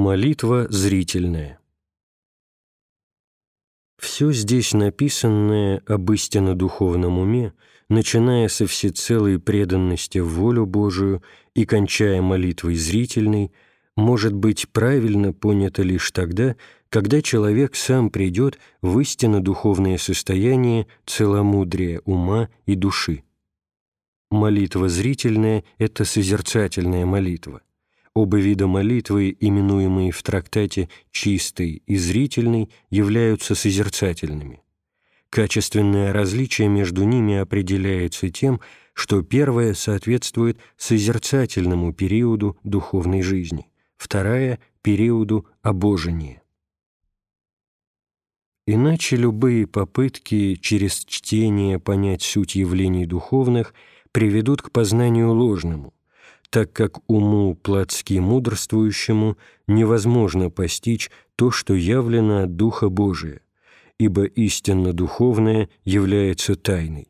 Молитва зрительная Все здесь написанное об истинно духовном уме, начиная со всецелой преданности в волю Божию и кончая молитвой зрительной, может быть правильно понято лишь тогда, когда человек сам придет в истинно духовное состояние целомудрия ума и души. Молитва зрительная – это созерцательная молитва. Оба вида молитвы, именуемые в трактате «чистой» и «зрительной», являются созерцательными. Качественное различие между ними определяется тем, что первая соответствует созерцательному периоду духовной жизни, вторая – периоду обожения. Иначе любые попытки через чтение понять суть явлений духовных приведут к познанию ложному, так как уму плотски мудрствующему невозможно постичь то, что явлено от Духа Божия, ибо истинно духовное является тайной.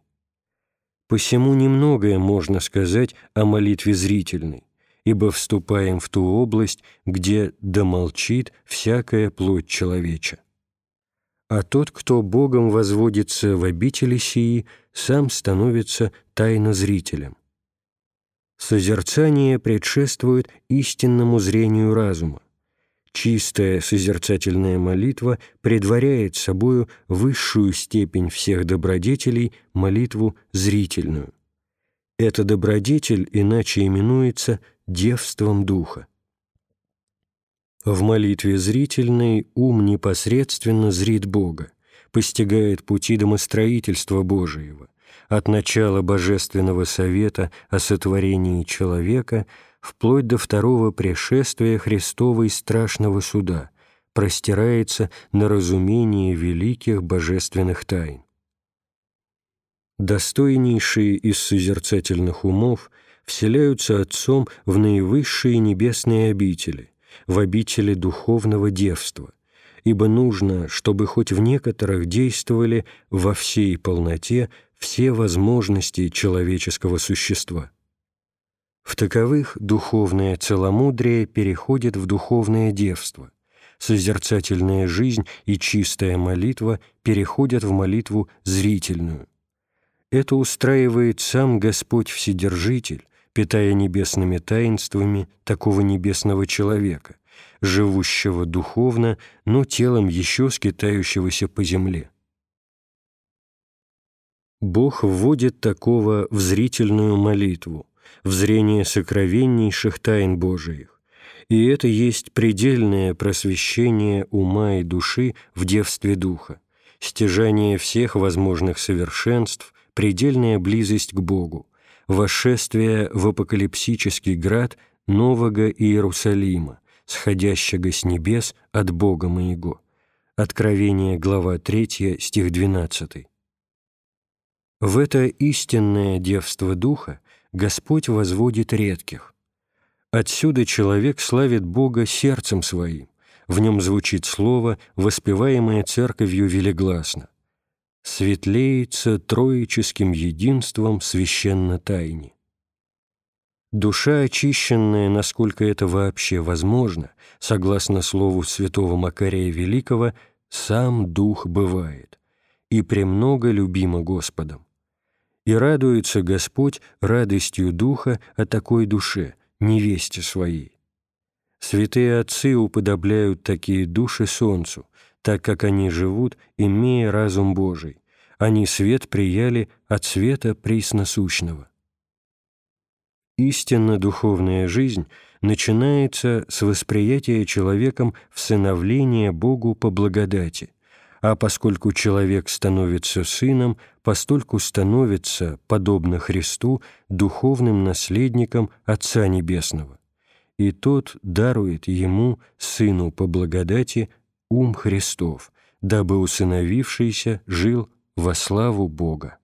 Посему немногое можно сказать о молитве зрительной, ибо вступаем в ту область, где домолчит всякая плоть человеча. А тот, кто Богом возводится в обители сии, сам становится тайнозрителем. Созерцание предшествует истинному зрению разума. Чистая созерцательная молитва предваряет собою высшую степень всех добродетелей, молитву зрительную. Эта добродетель иначе именуется девством духа. В молитве зрительной ум непосредственно зрит Бога, постигает пути домостроительства Божиего, от начала Божественного Совета о сотворении человека вплоть до второго пришествия Христова и страшного суда простирается на разумение великих божественных тайн. Достойнейшие из созерцательных умов вселяются Отцом в наивысшие небесные обители, в обители духовного девства, ибо нужно, чтобы хоть в некоторых действовали во всей полноте все возможности человеческого существа. В таковых духовное целомудрие переходит в духовное девство, созерцательная жизнь и чистая молитва переходят в молитву зрительную. Это устраивает сам Господь Вседержитель, питая небесными таинствами такого небесного человека, живущего духовно, но телом еще скитающегося по земле. Бог вводит такого в зрительную молитву, в зрение сокровеннейших тайн Божиих, и это есть предельное просвещение ума и души в девстве Духа, стяжание всех возможных совершенств, предельная близость к Богу, вошествие в апокалипсический град Нового Иерусалима, сходящего с небес от Бога моего. Откровение, глава 3, стих 12. В это истинное девство Духа Господь возводит редких. Отсюда человек славит Бога сердцем своим, в нем звучит слово, воспеваемое церковью велегласно. «Светлеется троическим единством священно тайне». Душа, очищенная, насколько это вообще возможно, согласно слову святого Макария Великого, сам Дух бывает, и премного любима Господом и радуется Господь радостью Духа о такой душе, невесте своей. Святые отцы уподобляют такие души солнцу, так как они живут, имея разум Божий. Они свет прияли от света пресносущного. Истинно духовная жизнь начинается с восприятия человеком всыновления Богу по благодати – а поскольку человек становится сыном, постольку становится, подобно Христу, духовным наследником Отца Небесного. И тот дарует ему, сыну по благодати, ум Христов, дабы усыновившийся жил во славу Бога.